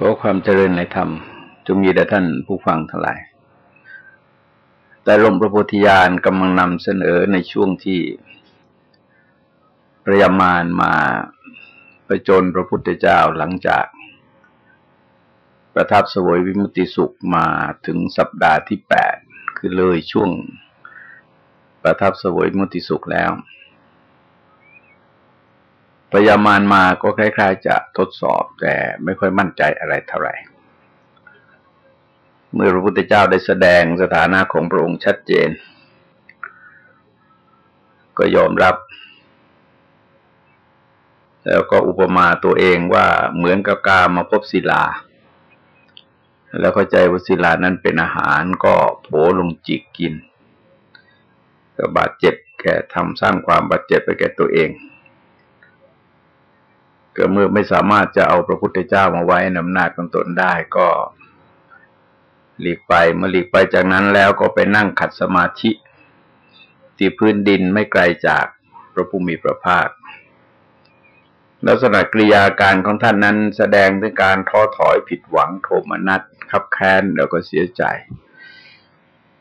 ขอความเจริญในธรรมจงมีแด่ท่านผู้ฟังทั้งหลาย แต่ลมพระโพธิญาณกำลังนำเสนอในช่วงที่พระยามารมาประจนพระพุทธเจ้าหลังจาก ประทับสวยวิมุติสุขมาถึงสัปดาห์ที่แปดคือเลยช่วงประทับสวยวิมุติสุขแล้ว พยามารมาก็คล้าย ๆ จะทดสอบแต่ไม่ค่อยมั่นใจอะไรเท่าไหร่ เมื่อพระพุทธเจ้าได้แสดงสถานะของพระองค์ชัดเจน ก็ยอมรับ แล้วก็อุปมาตัวเองว่าเหมือนกับกามาพบศิลา แล้วเข้าใจว่าศิลานั้นเป็นอาหารก็โผลงจิกกินก็บาดเจ็บแก่ทำสร้างความบาดเจ็บไปแก่ตัวเอง ก็เมื่อไม่สามารถจะเอาพระพุทธเจ้ามาไว้ในอำนาจของตนได้ก็ หลีกไปเมื่อหลีกไปจากนั้นแล้วก็ไปนั่งขัดสมาธิที่พื้นดินไม่ไกลจากพระผู้มีพระภาคลักษณะกริยาการของท่านนั้นแสดงถึงการท้อถอยผิดหวังโทมนัสขับแค้นแล้วก็เสียใจ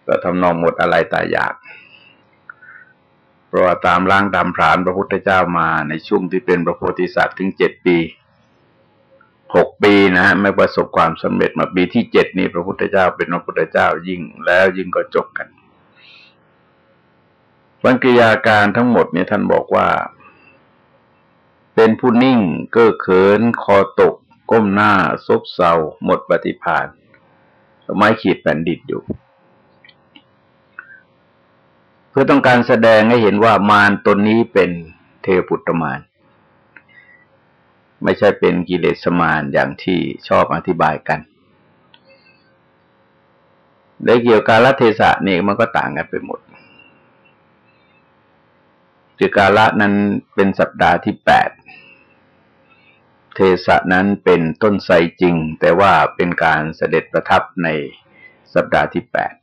ก็ทำนองหมดอะไรตายอยาก เพราะว่าตามล้างตามผานพระพุทธเจ้ามาในช่วงที่เป็นพระโพธิสัตว์ถึงเจ็ดปีหกปีนะฮะไม่ประสบความสำเร็จมาปีที่เจ็ดนี้พระพุทธเจ้าเป็นพระพุทธเจ้ายิ่งแล้วยิ่งก็จบกันวันกิยาการทั้งหมดเนี่ยท่านบอกว่า เป็นผู้นิ่งเก้อเขิน คอตก ก้มหน้าซบเซาหมดปฏิภาณไม้ขีดแผ่นดิดอยู่ พื่อต้องการแสดงให้เห็นว่ามารตนนี้เป็นเทพุตตมารไม่ใช่เป็นกิเลสมารอย่างที่ชอบอธิบายกันในเกี่ยวกับละเทศะนี่มันก็ต่างกันไปหมดคือกาละนั้นเป็นสัปดาห์ที่แปดเทศะนั้นเป็นต้นไทรจริง แต่ว่าเป็นการเสด็จประทับในสัปดาห์ที่แปด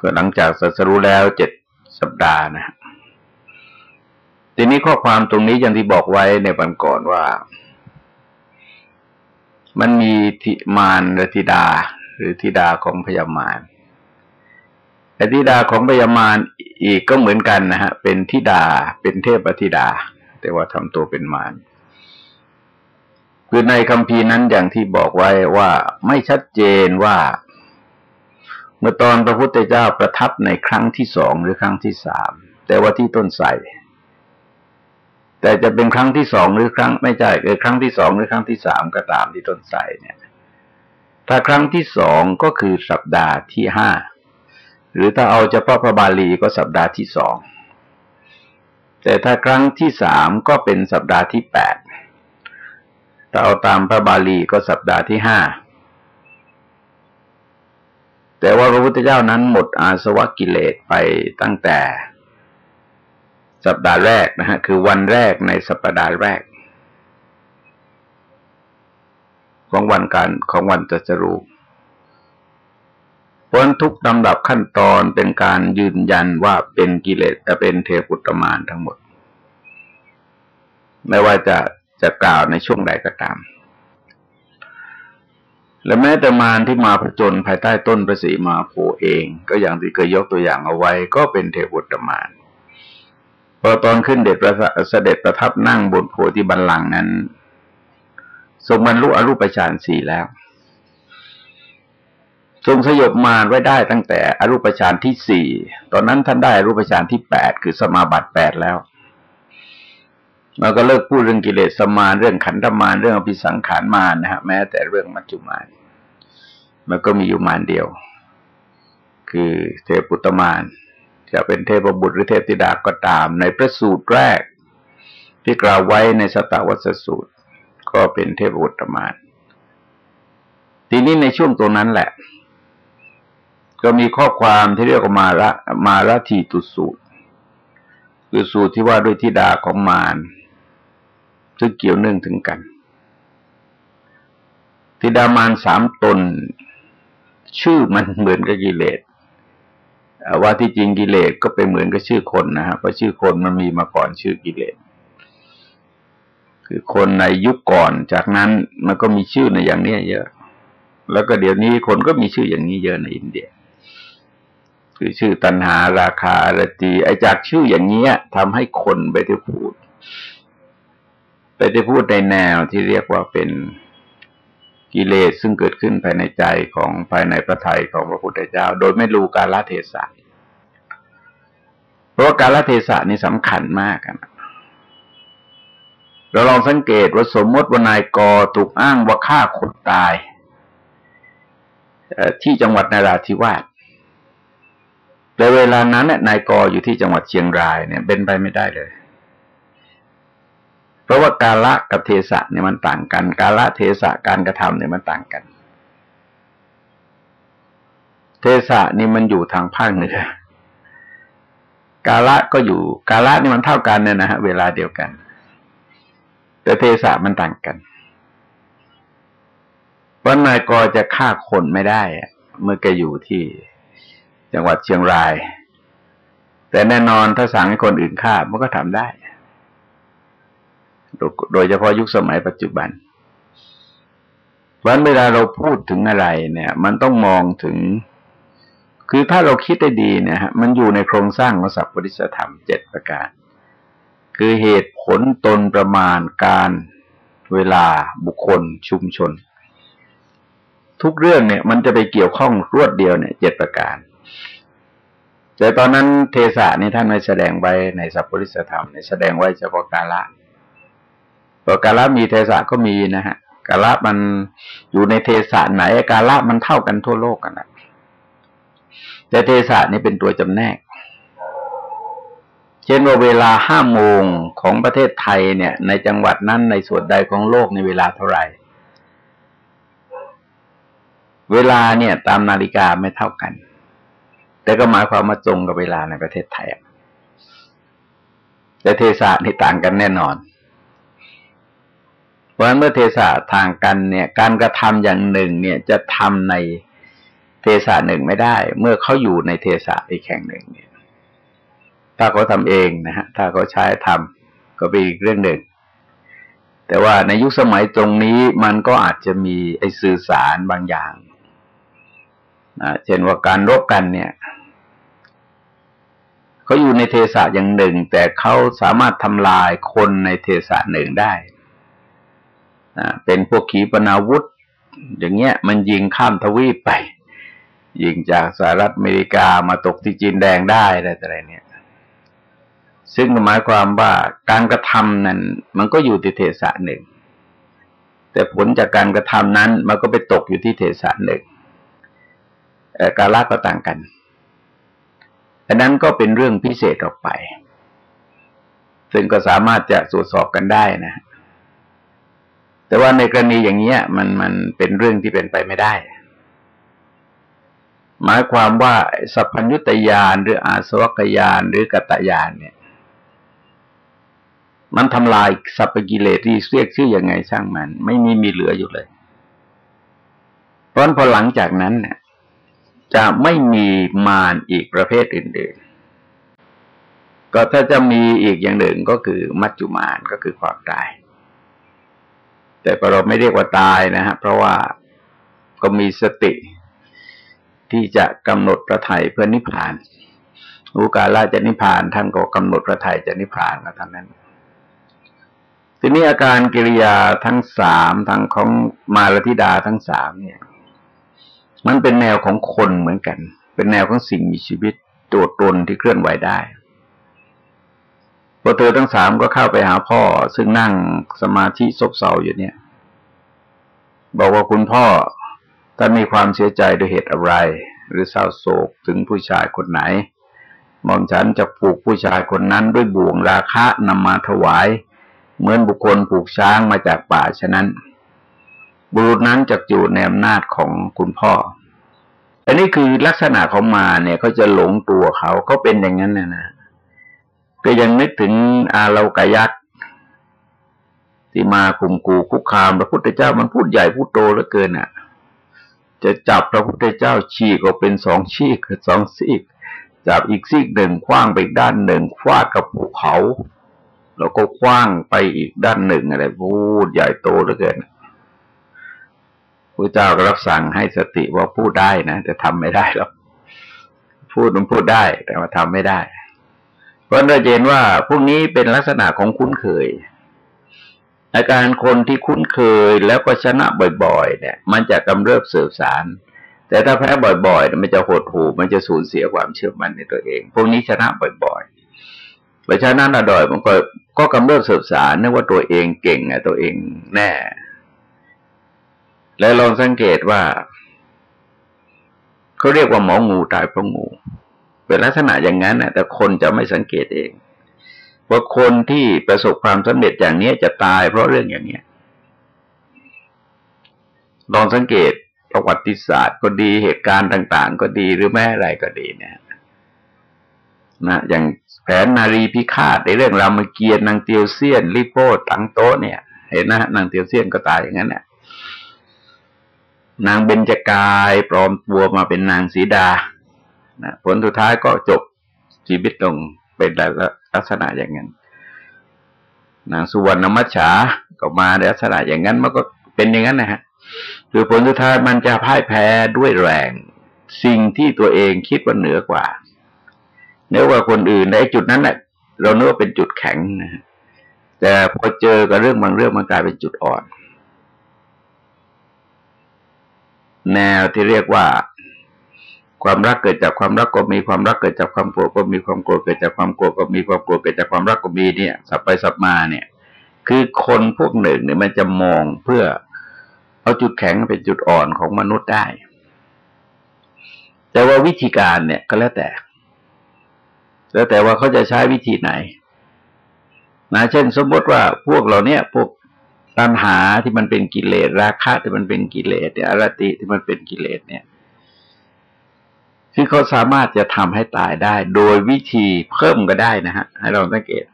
ก็หลังจากสัสรู้แล้วเจ็ดสัปดาห์นะทีนี้ข้อความตรงนี้อย่างที่บอกไว้ในวันก่อนว่า มันมีธิมานหรและธิดา หรือธิดาของพญามารแต่ธิดาของพญามารอีกก็เหมือนกันนะฮะ เป็นธิดา เป็นเทพธิดา แต่ว่าทำตัวเป็นมารคือในคำพีนั้นอย่างที่บอกไว้ว่าไม่ชัดเจนว่า เมื่อตอนพระพุทธเจ้าประทับในครั้งที่สองหรือครั้งที่สามแต่ว่าที่ต้นไทรแต่จะเป็นครั้งที่สองหรือครั้งไม่ใช่เออครั้งที่สองหรือครั้งที่สามก็ตามที่ต้นไทรเนี่ย ถ้าครั้งที่สองก็คือสัปดาห์ที่ห้าหรือถ้าเอาเฉพาะพระบาลีก็สัปดาห์ที่สองแต่ถ้าครั้งที่สามก็เป็นสัปดาห์ที่แปดถ้าเอาตามพระบาลีก็สัปดาห์ที่ห้า แต่ว่าพระพุทธเจ้านั้นหมดอาสวะกิเลสไปตั้งแต่ สัปดาห์แรกนะฮะ คือวันแรกในสัปดาห์แรก ของวันการของวันจะจะรู้ผลทุกลำดับขั้นตอนเป็นการยืนยันว่าเป็นกิเลสจะเป็นเทพุตมานทั้งหมด ไม่ว่าจะจะกล่าวในช่วงใดก็ตาม และแม้แต่มารที่มาผจญภายใต้ต้นประสีมาโพเอง ก็อย่างที่เคยยกตัวอย่างเอาไว้ ก็เป็นเทวุตมารพอตอนขึ้นเด็ดประเสด็จประทับนั่งบนโพธิบัลลังก์นั้น ทรงบรรลุอรูปฌานสี่แล้ว ทรงสยบมารไว้ได้ตั้งแต่อรูปฌานที่สี่ตอนนั้นท่านได้อรูปฌานที่แปดคือสมาบัติแปดแล้ว เราก็เลิกพูดเรื่องกิเลสสมานเรื่องขันธมานเรื่องอภิสังขารมานนะฮะแม้แต่เรื่องมัจจุมานมันก็มีอยู่มานเดียว คือเทพุตตมาน จะเป็นเทพบุตรหรือเทพธิดาก็ตาม ในพระสูตรแรก ที่กล่าวไว้ในสตวัสสูตร ก็เป็นเทพบุตรมาน ทีนี้ในช่วงตรงนั้นแหละ ก็มีข้อความที่เรียกว่ามาระมาระทีตุสูตรคือสูตรที่ว่าด้วยธิดาของมาร ซึ่งเกี่ยวเนื่องถึงกันทิดามานสามตน ชื่อมันเหมือนกับกิเลสว่าที่จริงกิเลสก็เป็นเหมือนกับชื่อคนนะฮะเพราะชื่อคนมันมีมาก่อนชื่อกิเลสคือคนในยุคก่อนจากนั้นมันก็มีชื่อในอย่างเนี้ยเยอะ แล้วก็เดี๋ยวนี้คนก็มีชื่ออย่างนี้เยอะในอินเดีย คือชื่อตันหาราคาอรตีไอจากชื่ออย่างเนี้ยทำให้คนไปได้พูด ไปได้พูดในแนวที่เรียกว่าเป็นกิเลสซึ่งเกิดขึ้นภายในใจของภายในพระทัยของพระพุทธเจ้า โดยไม่รู้กาลเทศะเพราะกาลเทศะนี่สำคัญมากนะเราลองสังเกตว่าสมมติว่านายกอถูกอ้างว่าฆ่าคนตายที่จังหวัดนาราธิวาสแต่เวลานั้นนายกออยู่ที่จังหวัดเชียงรายเนี่ยเป็นไปไม่ได้เลย ราะว่ากาละกับเทศะเนี่ยมันต่างกัน กาละเทศะการกระทำเนี่ยมันต่างกัน เทศะนี่มันอยู่ทางภาคเหนือกาละก็อยู่กาละนี่มันเท่ากันเนี่ยนะฮะเวลาเดียวกัน แต่เทศะมันต่างกันวันนายกจะฆ่าคนไม่ได้เมื่อแกอยู่ที่จังหวัดเชียงราย แต่แน่นอนถ้าสั่งให้คนอื่นฆ่ามันก็ทำได้ โดยเฉพาะยุคสมัยปัจจุบันวันเวลาเราพูดถึงอะไรเนี่ย มันต้องมองถึง คือถ้าเราคิดได้ดีเนี่ยฮะมันอยู่ในโครงสร้างของสัพพุริสธรรมเจ็ดประการ คือเหตุผลตนประมาณการเวลาบุคคลชุมชน ทุกเรื่องเนี่ย มันจะไปเกี่ยวข้องรวดเดียวเนี่ยเจ็ดประการ แต่ตอนนั้นเทศะนี่ท่านไม่แสดงไว้ในสัพพุริสธรรมเนี่ยแสดงไว้เฉพาะกาละ วกาละมีเทศะก็มีนะฮะกาละมันอยู่ในเทศะไหนกาละมันเท่ากันทั่วโลกกันนะแต่เทศะนี่เป็นตัวจำแนก เช่นว่าเวลาห้าโมงของประเทศไทยเนี่ย ในจังหวัดนั้นในส่วนใดของโลกในเวลาเท่าไหร่ เวลาเนี่ย ตามนาฬิกาไม่เท่ากัน แต่ก็หมายความมาตรงกับเวลาในประเทศไทยแต่เทศะนี่ต่างกันแน่นอน ราะฉะนั้นเมื่อเทศะทางกันเนี่ย การกระทำอย่างหนึ่งเนี่ยจะทำในเทศะหนึ่งไม่ได้ เมื่อเขาอยู่ในเทศะอีกแห่งหนึ่งเนี่ย ถ้าเขาทำเองนะฮะถ้าเขาใช้ทำก็เป็นอีกเรื่องหนึ่ง แต่ว่าในยุคสมัยตรงนี้มันก็อาจจะมีไอ้สื่อสารบางอย่างนะเช่นว่าการรบกันเนี่ยเขาอยู่ในเทศะอย่างหนึ่ง แต่เขาสามารถทำลายคนในเทศะหนึ่งได้ นะเป็นพวกขีปนาวุธ อย่างเงี้ย มันยิงข้ามทวีปไป ยิงจากสหรัฐอเมริกามาตกที่จีนแดงได้อะไรเนี่ย ซึ่งหมายความว่าการกระทำนั้น มันก็อยู่ที่เทศะหนึ่ง แต่ผลจากการกระทำนั้น มันก็ไปตกอยู่ที่เทศะหนึ่งกาลก็ต่างกันอันนั้นก็เป็นเรื่องพิเศษออกไป ซึ่งก็สามารถจะตรวจสอบกันได้นะ แต่ว่าในกรณีอย่างนี้มันมันเป็นเรื่องที่เป็นไปไม่ได้ หมายความว่าสัพพัญญุตยานหรืออาสวัคยานหรือกัตยานเนี่ย มันทำลายสัพกิเลสที่เรียกชื่ออยังไงช่างมัน ไม่มีมีเหลืออยู่เลยเพราะพอหลังจากนั้นเนี่ยจะไม่มีมารอีกประเภทอื่น ๆ ก็ถ้าจะมีอีกอย่างหนึ่งก็คือมัจจุมานก็คือความตาย แต่เราไม่เรียกว่าตายนะฮะเพราะว่าก็มีสติที่จะกำหนดพระไถ่เพื่อนิพพานอุกาลาจะนิพพาน ท่านก็กำหนดพระไถ่จะนิพพานมาทั้งนั้น ทีนี้อาการกิริยาทั้งสามทั้งของมารธิดาทั้งสามเนี่ย มันเป็นแนวของคนเหมือนกัน เป็นแนวของสิ่งมีชีวิตตัวตนที่เคลื่อนไหวได้ พอเธอทั้งสามก็เข้าไปหาพ่อ ซึ่งนั่งสมาธิซบเซาอยู่เนี่ย บอกว่าคุณพ่อท่านมีความเสียใจโดยเหตุอะไร หรือเศร้าโศกถึงผู้ชายคนไหนหม่อมฉันจะผูกผู้ชายคนนั้นด้วยบ่วงราคะนำมาถวาย เหมือนบุคคลผูกช้างมาจากป่าฉะนั้น บุรุษนั้นจะอยู่ในอำนาจของคุณพ่ออันนี้คือลักษณะของมาเนี่ยเขาจะหลงตัวเขาเขาเป็นอย่างนั้นนะนะ ก็ยังนึกถึงอาเลากายักษ์ที่มาคุมกูคุกคามพระพุทธเจ้ามันพูดใหญ่พูดโตเหลือเกินอะ จะจับพระพุทธเจ้าฉีกออกเป็นสองฉีกสองซีกจับอีกซีกหนึ่งคว้างไปด้านหนึ่งฟาดกับภูเขา แล้วก็คว้างไปอีกด้านหนึ่งอะไรพูดใหญ่โตเหลือเกินพระเจ้าก็รับสั่งให้สติว่าพูดได้นะแต่ทำไม่ได้หรอกพูดมันพูดได้ แต่ว่าทำไม่ได้ เพราะเราเห็นว่าพวกนี้เป็นลักษณะของคุ้นเคย อาการคนที่คุ้นเคยแล้วก็ชนะบ่อย ๆ เนี่ย มันจะกำเริบสืบสาร แต่ถ้าแพ้บ่อยๆมันจะหดหู่มันจะสูญเสียความเชื่อมั่นในตัวเอง พวกนี้ชนะบ่อยๆเพระฉะนั้นอดอยมันก็ก็กำเริบสืบสารนึกว่าตัวเองเก่งไงตัวเองแน่ แล้วลองสังเกตว่าเขาเรียกว่าหมองูตายเพราะงู เป็นลักษณะอย่างนั้นนะแต่คนจะไม่สังเกตเองว่าคนที่ประสบความสำเร็จอย่างนี้จะตายเพราะเรื่องอย่างเนี้ยลองสังเกตประวัติศาสตร์ก็ดีเหตุการณ์ต่าง ๆ ก็ดีหรือแม้อะไรก็ดีเนี่ยนะอย่างแผนนารีพิฆาตในเรื่องรามเกียรตินางเตียวเซียนลิโป้ตังโตเนี่ย เห็นนะนางเตียวเซียนก็ตายอย่างนั้นเนี่ยนางเบญจกายปลอมตัวมาเป็นนางสีดา นะผลสุดท้ายก็จบชีวิตลงเป็นลักษณะอย่างนั้นนางสุวรรณมัชชาก็มาในลักษณะอย่างนั้นมันก็เป็นอย่างนั้นนะฮะคือผลสุดท้ายมันจะพ่ายแพ้ด้วยแรง สิ่งที่ตัวเองคิดว่าเหนือกว่าเนื้อกว่าคนอื่นในจุดนั้นแหละเราเนื้อเป็นจุดแข็งนะฮะแต่พอเจอกับเรื่องบางเรื่องมันกลายเป็นจุดอ่อน แนวที่เรียกว่า ความรักเกิดจากความรักก็มีความรักเกิดจากความโกรธก็มีความโกรธเกิดจากความโกรธก็มีความโกรธเกิดจากความรักก็มีเนี่ยสับไปสับมาเนี่ย คือคนพวกหนึ่งเนี่ยมันจะมองเพื่อเอาจุดแข็งเป็นจุดอ่อนของมนุษย์ได้ แต่ว่าวิธีการเนี่ยก็แล้วแต่ แล้วแต่ว่าเขาจะใช้วิธีไหนนะเช่น สมมติว่าพวกเราเนี่ยพวกตัณหาที่มันเป็นกิเลสราคะที่มันเป็นกิเลสเนี่ยอรติที่มันเป็นกิเลสเนี่ย คือเขาสามารถจะทำให้ตายได้ โดยวิธีเพิ่มก็ได้นะฮะ ให้เราสังเกต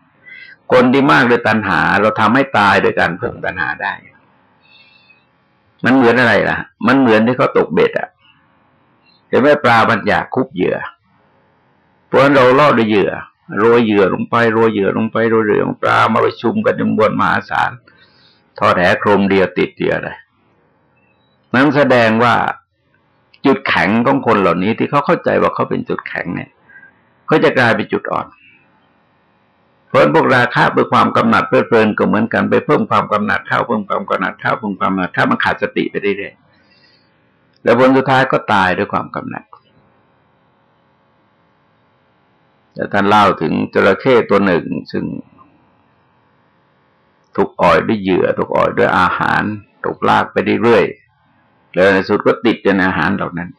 คนที่มากด้วยตัณหา เราทำให้ตายโดยการเพิ่มตัณหาได้ มันเหมือนอะไรล่ะ มันเหมือนที่เขาตกเบ็ดอะเห็นไหมปลามันอยากคุบเหยื่อเพราะเราล่อด้วยเหยื่อโรยเหยื่อลงไปโรยเหยื่อลงไปโรยเหยื่อลงปลามาประชุมกันจำนวนมหาศาลทอดแหโครมเดียวติดเดียวเลยนั้นแสดงว่า จุดแข็งของคนเหล่านี้ที่เขาเข้าใจว่าเขาเป็นจุดแข็งเนี่ยเขาจะกลายเป็นจุดอ่อนเพราะพวกราคาเพื่อความกำหนัดเพลิดเพลินก็เหมือนกันไปเพิ่มความกำหนัดเข้าเพิ่มความกำหนัดเข้าเพิ่มความกำหนัดเข้ามันขาดสติไปเรื่อยๆแล้วผลสุดท้ายก็ตายด้วยความกำหนัดแต่ท่านเล่าถึงจระเข้ตัวหนึ่ง ซึ่งถูกอ่อยด้วยเหยื่อถูกอ่อยด้วยอาหารถูกลากไปเรื่อยๆ แล้วในสุดก็ติดในอาหารเหล่านั้น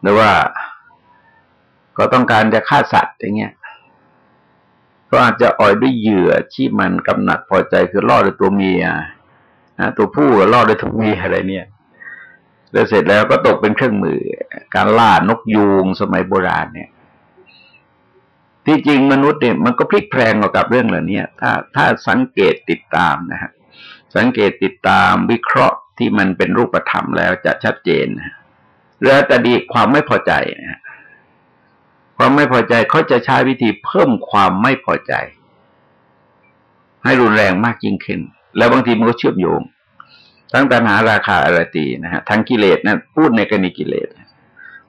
หรือว่าก็ต้องการจะฆ่าสัตว์อย่างเงี้ย ก็อาจจะอ่อยด้วยเหยื่อที่มันกำหนัดพอใจคือล่อด้วยตัวเมียนะตัวผู้ล่อด้วยตัวเมียอะไรเนี่ยแล้วเสร็จแล้วก็ตกเป็นเครื่องมือ การล่านกยูงสมัยโบราณเนี่ย ที่จริงมนุษย์เนี่ยมันก็พลิกแพลงกับเรื่องเหล่านี้ถ้าถ้าสังเกตติดตามนะฮะ สังเกตติดตามวิเคราะห์ที่มันเป็นรูปธรรมแล้วจะชัดเจนนะเรือแต่ดีความไม่พอใจนะความไม่พอใจเขาจะใช้วิธีเพิ่มความไม่พอใจ ให้รุนแรงมากยิ่งขึ้น แล้วบางทีมันก็เชื่อมโยง ทั้งตัณหาราคาอะไรตีนะฮะทั้งกิเลสนะพูดในกรณีกิเลส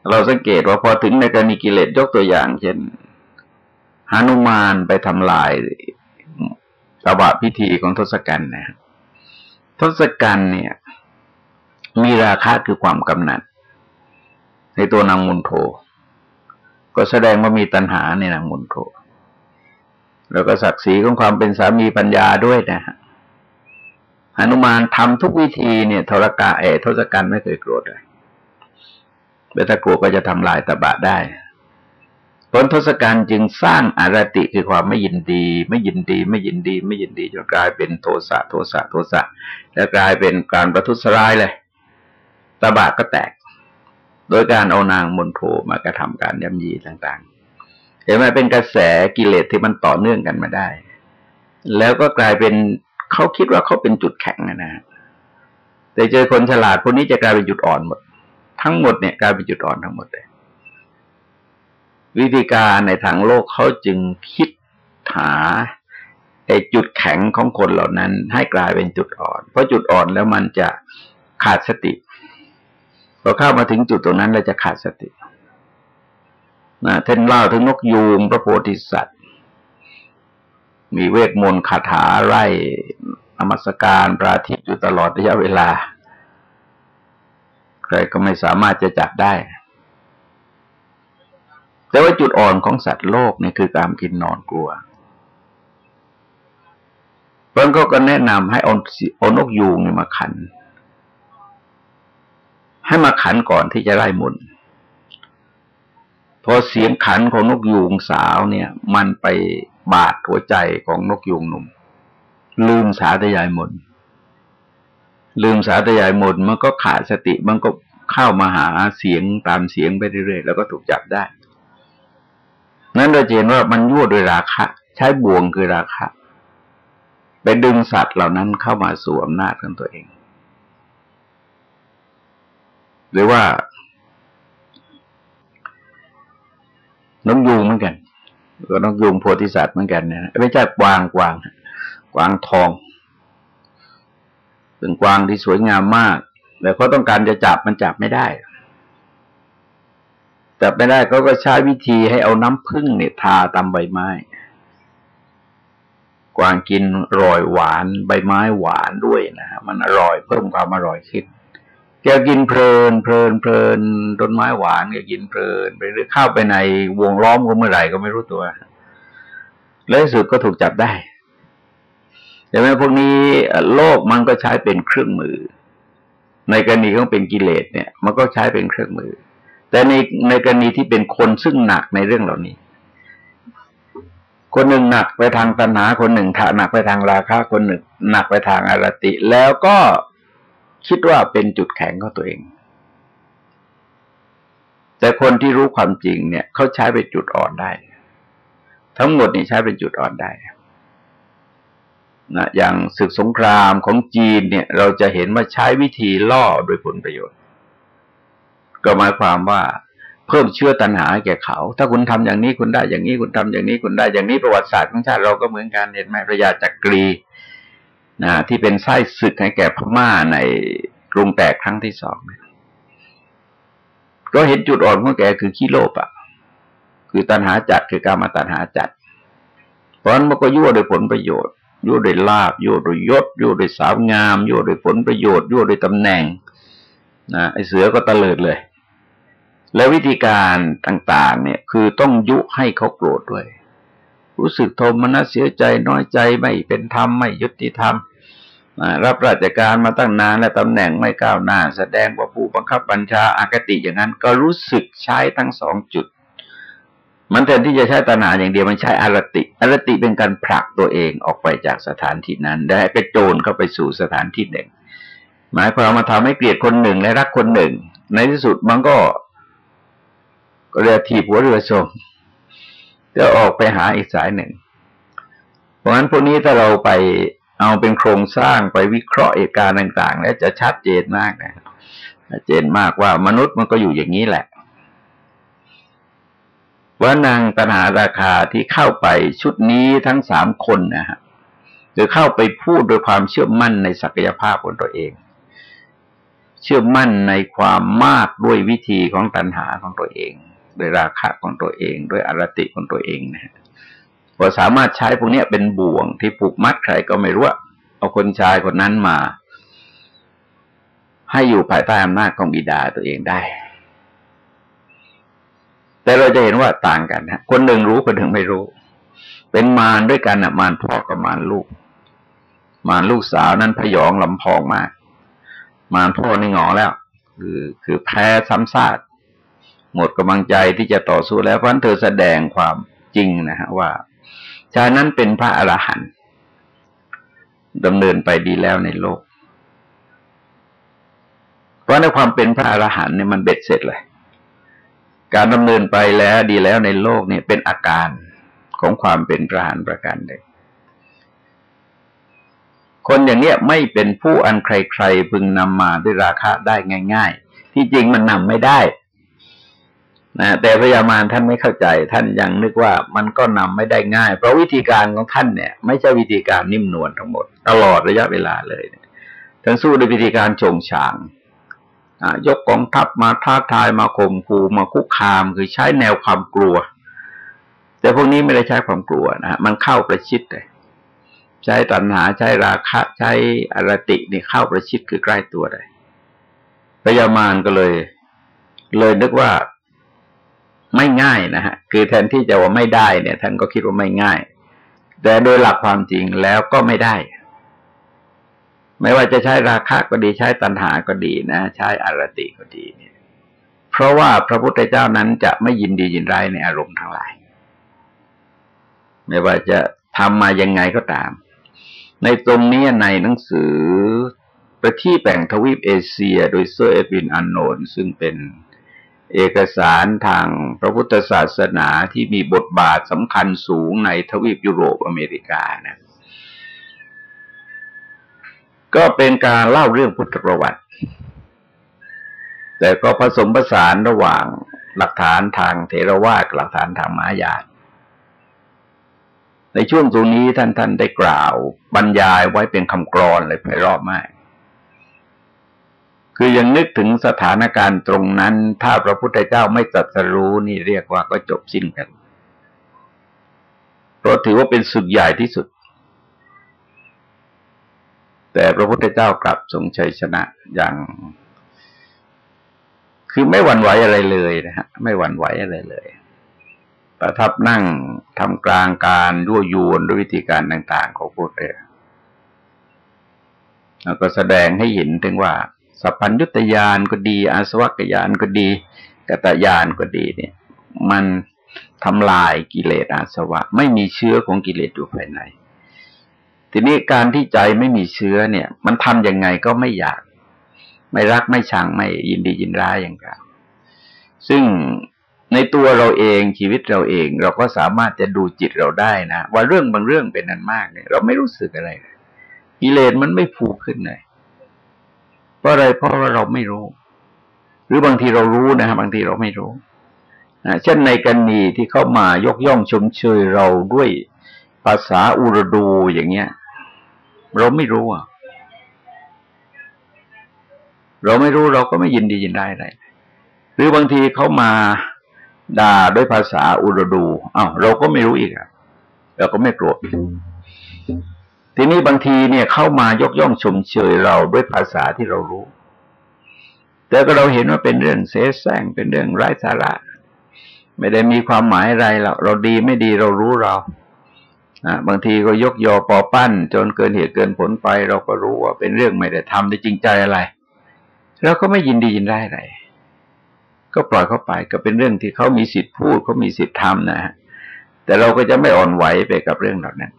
เราสังเกตว่าพอถึงในกรณีกิเลสยกตัวอย่าง เช่นหานุมานไปทำลายสวะพิธีของทศกัณฐ์นะ ทศกัณฐ์เนี่ย มีราคาคือความกำหนัด ในตัวนางมุนโทก็แสดงว่ามีตัณหาในนางมุนโทแล้วก็ศักดิ์ศรีของความเป็นสามีปัญญาด้วยนะฮะหนุมานทำทุกวิธีเนี่ยทรกาเอทศกัณฐ์ไม่เคยโกรธเลยเบตโกรธก็จะทำลายตบะได้ ผลทศกัณฐ์จึงสร้างอารติคือความไม่ยินดี ไม่ยินดี ไม่ยินดี ไม่ยินดีจนกลายเป็นโทสะโทสะโทสะแล้วกลายเป็นการประทุษร้ายเลยตบะก็แตก โดยการเอานางมนโทมากระทำการย่ำยีต่างๆ เห็นไหมเป็นกระแสกิเลสที่มันต่อเนื่องกันมาได้ แล้วก็กลายเป็นเขาคิดว่าเขาเป็นจุดแข็งนะแต่เจอคนฉลาดพวกนี้จะกลายเป็นจุดอ่อนหมด ทั้งหมดเนี่ยกลายเป็นจุดอ่อนทั้งหมดเลย วิธีการในทางโลกเขาจึงคิดหาไอ้จุดแข็งของคนเหล่านั้น ให้กลายเป็นจุดอ่อน เพราะจุดอ่อนแล้วมันจะขาดสติพอเข้ามาถึงจุดตรงนั้นเราจะขาดสตินะท่านเล่าถึงนกยูงพระโพธิสัตว์ มีเวทมนต์คาถาไร่นมัสการพระอาทิตย์อยู่ตลอดระยะเวลา ใครก็ไม่สามารถจะจับได้ แต่ว่าจุดอ่อนของสัตว์โลกนี่คือการกินนอนกลัวเพราะก็ก็แนะนำให้เอาเอานกยูงมาขัน ให้มาขันก่อนที่จะไล่มุนพอเสียงขันของนกยูงสาวเนี่ย มันไปบาดหัวใจของนกยูงหนุ่ม ลืมสาธยายมนลืมสาธยายมนมันก็ขาดสติมันก็เข้ามาหาเสียงตามเสียงไปเรื่อยๆแล้วก็ถูกจับได้ นั้นเราเห็นว่ามันยั่วโดยราคะ ใช้บ่วงคือราคะไปดึงสัตว์เหล่านั้นเข้ามาสู่อำนาจของตัวเอง หรือว่านกยูงเหมือนกันก็นกยูงโพธิสัตว์เหมือนกันนะไม่ใช่กวางกวางกวางทองเป็นกวางที่สวยงามมาก แต่เขาต้องการจะจับมันจับไม่ได้ จับไม่ได้เขาก็ใช้วิธีให้เอาน้ำผึ้งเนี่ยทาตามใบไม้ กวางกินอร่อยหวานใบไม้หวานด้วยนะฮะมันอร่อยเพิ่มความอร่อยขึ้นแกกินเพลินเพลินเพลินต้นไม้หวานแกกินเพลินไปเรื่อยเข้าไปในวงล้อมก็เมื่อไหร่ก็ไม่รู้ตัว แล้วสุดก็ถูกจับได้แต่แม้พวกนี้โลกมันก็ใช้เป็นเครื่องมือ ในกรณีของเป็นกิเลสเนี่ย มันก็ใช้เป็นเครื่องมือ แต่ในในกรณีที่เป็นคนซึ่งหนักในเรื่องเหล่านี้ คนหนึ่งหนักไปทางตัณหาคนหนึ่งหนักไปทางราคะคนหนึ่งหนักไปทางอารติ แล้วก็คิดว่าเป็นจุดแข็งของตัวเอง แต่คนที่รู้ความจริงเนี่ยเขาใช้เป็นจุดอ่อนได้ ทั้งหมดนี่ใช้เป็นจุดอ่อนได้นะอย่างศึกสงครามของจีนเนี่ย เราจะเห็นว่าใช้วิธีล่อโดยผลประโยชน์ ก็หมายความว่าเพิ่มเชื่อตัณหาแก่เขา ถ้าคุณทำอย่างนี้คุณได้อย่างนี้คุณทำอย่างนี้คุณได้อย่างนี้ประวัติศาสตร์ของชาติเราก็เหมือนกันเห็นไหมพระยาจักรีนะที่เป็นไส้ศึกให้แก่พม่าในกรุงแตกครั้งที่สองก็เห็นจุดอ่อนของแกคือขี้โลภอะ คือตัณหาจัดคือการมาตัณหาจัด เพราะนั้นมันก็ยั่วโดยผลประโยชน์ยั่วโดยลาบยั่วโดยยศยั่วโดยสาวงามยั่วโดยผลประโยชน์ยั่วโดยตำแหน่งนะไอเสือก็ตะเลิดเลย แล้ววิธีการต่างๆ เนี่ย คือต้องยุให้เขาโกรธด้วย รู้สึกโทมนัสเสียใจน้อยใจไม่เป็นธรรมไม่ยุติธรรมรับราชการมาตั้งนานและตำแหน่งไม่ก้าวหน้า แสดงว่าผู้บังคับบัญชาอากติอย่างนั้น ก็รู้สึกใช้ทั้งสองจุด มันแทนที่จะใช้ตนาอย่างเดียวมันใช้อารติอารติเป็นการผลักตัวเองออกไปจากสถานที่นั้น ได้กระโจนเข้าไปสู่สถานที่หนึ่ง หมายความมาทำให้เกลียดคนหนึ่งและรักคนหนึ่ง ในที่สุดมันก็ ก็เรียกทีหัวเรือชมจะออกไปหาอีกสายหนึ่ง เพราะฉะนั้นพวกนี้ถ้าเราไปเอาเป็นโครงสร้างไปวิเคราะห์เหตุการณ์ต่าง ๆ แล้วจะชัดเจนมากนะชัดเจนมากว่ามนุษย์มันก็อยู่อย่างนี้แหละว่านางตนาราคาที่เข้าไปชุดนี้ทั้งสามคนนะฮะคือเข้าไปพูดโดยความเชื่อมั่นในศักยภาพของตัวเอง เชื่อมั่นในความมากด้วยวิธีของตัณหาของตัวเอง โดยราคะของตัวเอง ด้วยอารติของตัวเองนะฮะก็สามารถใช้พวกนี้เป็นบ่วงที่ผูกมัดใครก็ไม่รู้เอาคนชายคนนั้นมา ให้อยู่ภายใต้อำนาจของบิดาตัวเองได้ แต่เราจะเห็นว่าต่างกันนะคนหนึ่งรู้คนหนึ่งไม่รู้ เป็นมารด้วยกันนะมารพ่อกับมารลูก มารลูกสาวนั้นพยองลำพองมาก มารพ่อนี่งอแล้ว คือคือแพ้ซ้ำซาก หมดกำลังใจที่จะต่อสู้แล้วเพราะนั้นเธอแสดงความจริงนะฮะว่าชายนั้นเป็นพระอรหันต์ดำเนินไปดีแล้วในโลก เพราะในความเป็นพระอรหันต์เนี่ยมันเบ็ดเสร็จเลย การดำเนินไปแล้วดีแล้วในโลกเนี่ยเป็นอาการของความเป็นพระอรหันต์ประการหนึ่งคนอย่างเนี้ยไม่เป็นผู้อันใครๆพึงนำมาด้วยราคาได้ง่าย ๆ ที่จริงมันนำไม่ได้ นะแต่พญามารท่านไม่เข้าใจ ท่านยังนึกว่ามันก็นำไม่ได้ง่าย เพราะวิธีการของท่านเนี่ย ไม่ใช่วิธีการนิ่มนวลทั้งหมด ตลอดระยะเวลาเลยท่านสู้ด้วยวิธีการโฉงฉางยกกองทัพมาท้าทายมาข่มขู่มาคุกคาม คือใช้แนวความกลัว แต่พวกนี้ไม่ได้ใช้ความกลัวนะมันเข้าประชิดเลยใช้ตัณหาใช้ราคะใช้อรตินี่เข้าประชิดคือใกล้ตัวเลยพยามารก็เลย เลยนึกว่า ไม่ง่ายนะฮะ คือแทนที่จะว่าไม่ได้เนี่ย ท่านก็คิดว่าไม่ง่าย แต่โดยหลักความจริงแล้วก็ไม่ได้ ไม่ว่าจะใช้ราคะก็ดีใช้ตัณหาก็ดีนะ ใช้อรติก็ดีเนี่ย เพราะว่าพระพุทธเจ้านั้นจะไม่ยินดียินร้ายในอารมณ์ทั้งหลาย ไม่ว่าจะทำมายังไงก็ตาม ในตรงนี้ในหนังสือประทีปแห่งทวีปเอเชีย โดยเซอร์เอ็ดวินอาร์โนลด์ซึ่งเป็น เอกสารทางพระพุทธศาสนาที่มีบทบาทสำคัญสูงในทวีปยุโรปอเมริกานะก็เป็นการเล่าเรื่องพุทธประวัติ แต่ก็ผสมผสานระหว่างหลักฐานทางเทรวาสหลักฐานทางมายาในช่วงตรงนี้ท่านท่านได้กล่าว บรรยายไว้เป็นคำกรอนเลยไพเราะมาก คือยังนึกถึงสถานการณ์ตรงนั้น ถ้าพระพุทธเจ้าไม่ตรัสรู้นี่เรียกว่าก็จบสิ้นกันเพราะถือว่าเป็นสุดใหญ่ที่สุด แต่พระพุทธเจ้ากลับทรงชัยชนะอย่างคือไม่หวั่นไหวอะไรเลยนะฮะไม่หวั่นไหวอะไรเลย ประทับนั่งทำกลางการยั่วยวนด้วยวิธีการต่าง ๆ ของพุทธเจ้าแล้วก็แสดงให้เห็นถึงว่า สัพพัญญุตยานก็ดี อาสวัคยานก็ดีกตยานก็ดีเนี่ย มันทำลายกิเลสอาสวะ ไม่มีเชื้อของกิเลสอยู่ภายใน ทีนี้การที่ใจไม่มีเชื้อเนี่ย มันทำยังไงก็ไม่อยาก ไม่รักไม่ชังไม่ยินดียินร้ายอย่างเงี้ยซึ่งในตัวเราเองชีวิตเราเอง เราก็สามารถจะดูจิตเราได้นะว่าเรื่องบางเรื่องเป็นนั้นมากเนี่ย เราไม่รู้สึกอะไรกิเลสมันไม่ผูกขึ้นเลย เพราะอะไรเพราะว่าเราไม่รู้ หรือบางทีเรารู้นะฮะบางทีเราไม่รู้นะเช่นในกันนีที่เข้ามายกย่องชมเชยเราด้วยภาษาอุรดูอย่างเงี้ย เราไม่รู้อะ เราไม่รู้เราก็ไม่ยินดียินได้อะไรหรือบางทีเขามาด่าด้วยภาษาอุรดูอ้าวเราก็ไม่รู้อีกอะเราก็ไม่โกรธ ทีนี้บางทีเนี่ยเข้ามายกย่องชมเชยเราด้วยภาษาที่เรารู้ แต่ก็เราเห็นว่าเป็นเรื่องเสแสร้งเป็นเรื่องไร้สาระ ไม่ได้มีความหมายอะไรหรอกเราดีไม่ดีเรารู้เราบางทีก็ยกยอปอปั้น จนเกินเหตุเกินผลไป เราก็รู้ว่าเป็นเรื่องไม่ได้ทำได้จริงใจอะไรเราก็ไม่ยินดียินได้อะไรก็ปล่อยเข้าไปก็เป็นเรื่องที่เขามีสิทธิ์พูดเขามีสิทธิ์ทำนะฮะแต่เราก็จะไม่อ่อนไหวไปกับเรื่องเหล่านั้น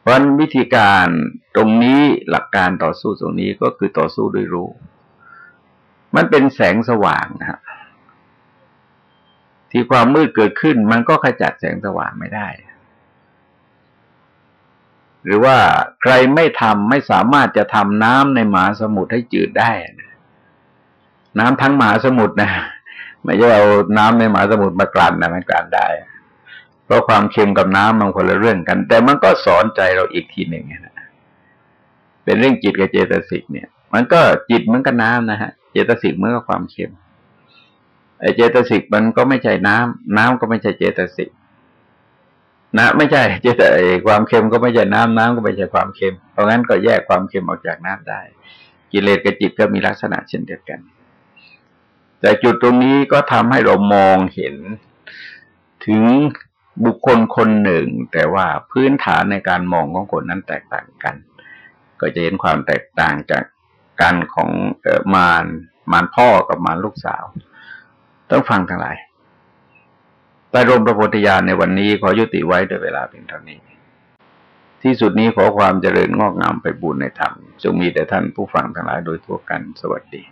เพราะวิธีการตรงนี้หลักการต่อสู้ตรงนี้ก็คือต่อสู้ด้วยรู้ มันเป็นแสงสว่างนะฮะที่ความมืดเกิดขึ้นมันก็ขจัดแสงสว่างไม่ได้ หรือว่าใครไม่ทำไม่สามารถจะทำน้ำในหมาสมุทรให้จืดได้น้ำทั้งหมาสมุทรนะไม่ใช่เอาน้ำในหมาสมุทรมากลั่นนะมันกลั่นได้ พราะความเค็มกับน้ำมันคนละเรื่องกัน แต่มันก็สอนใจเราอีกทีหนึ่งนะเป็นเรื่องจิตกับเจตสิกเนี่ย มันก็จิตเหมือนกับน้ำนะฮะ เจตสิกเหมือนกับความเค็มไอเจตสิกมันก็ไม่ใช่น้ำน้ำก็ไม่ใช่เจตสิกนะ ไม่ใช่ เจตความเค็มก็ไม่ใช่น้ำน้ำก็ไม่ใช่ความเค็ม เพราะงั้นก็แยกความเค็มออกจากน้ำได้ กิเลสกับจิตก็มีลักษณะเช่นเดียวกัน แต่จุดตรงนี้ก็ทำให้เรามองเห็นถึง บุคคลคนหนึ่ง แต่ว่าพื้นฐานในการมองของคนนั้นแตกต่างกัน ก็จะเห็นความแตกต่างจากการของมารมารพ่อกับมารลูกสาว ต้องฟังทั้งหลายใต้ร่มพระโพธิญาณในวันนี้ขอยุติไว้โดยเวลาเพียงเท่านี้ ที่สุดนี้ขอความเจริญงอกงามไปบุญในธรรมจงมีแต่ท่านผู้ฟังทั้งหลายโดยทั่วกันสวัสดี